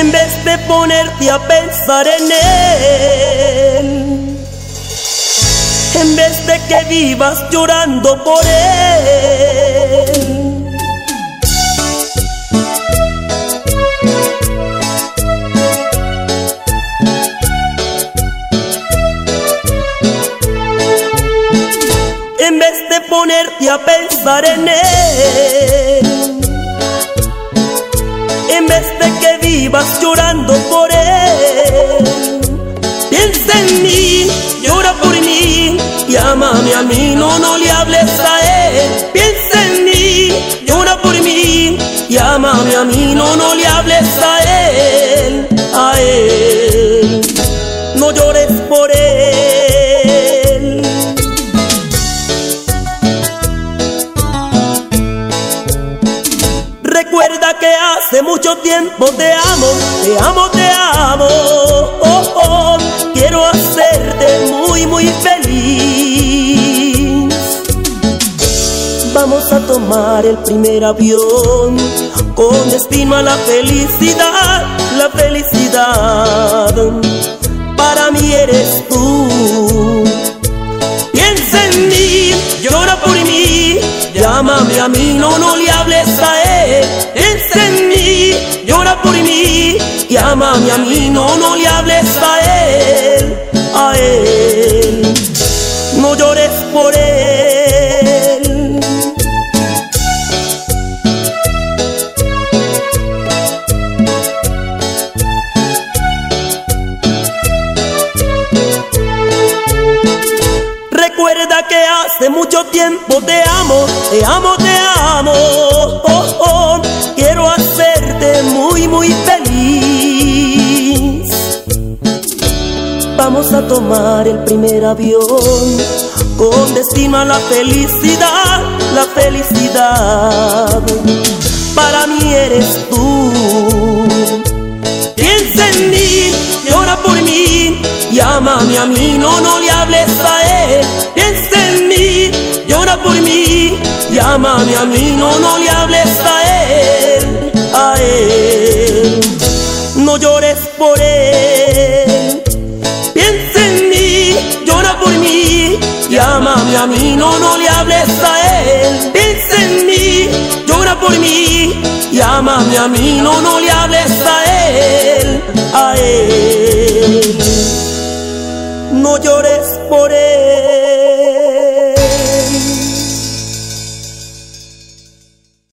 en vez de ponerte a pensar en él. En vez de que vivas llorando por él. En vez de ponerte a pensar en él vivas llorando por él. Piensa en mí, llora por mí, llámame a mí, no, no le hables a él. Piensa en mí, llora por mí, llámame a mí, no, no le hables a él, a él. No llores por él. Mucho tiempo te amo, te amo, te amo. Oh, oh, quiero hacerte muy, muy feliz. Vamos a tomar el primer avión con destino a la felicidad, la felicidad. Para mí eres tú. Por mí, llámame a mí, no, no le hables a él, a él. No llores por él. Recuerda que hace mucho tiempo te amo, te amo, te amo. Vamos a tomar el primer avión con destino a la felicidad, la felicidad. Para mí eres tú. Piensa en mí, llora por mí, llámame a mí, no, no le hables a él. Piensa en mí, llora por mí, llámame a mí, no, no le hables a él, a él. Mí, llámame a mí, no, no le hables a él, a él. No llores por él.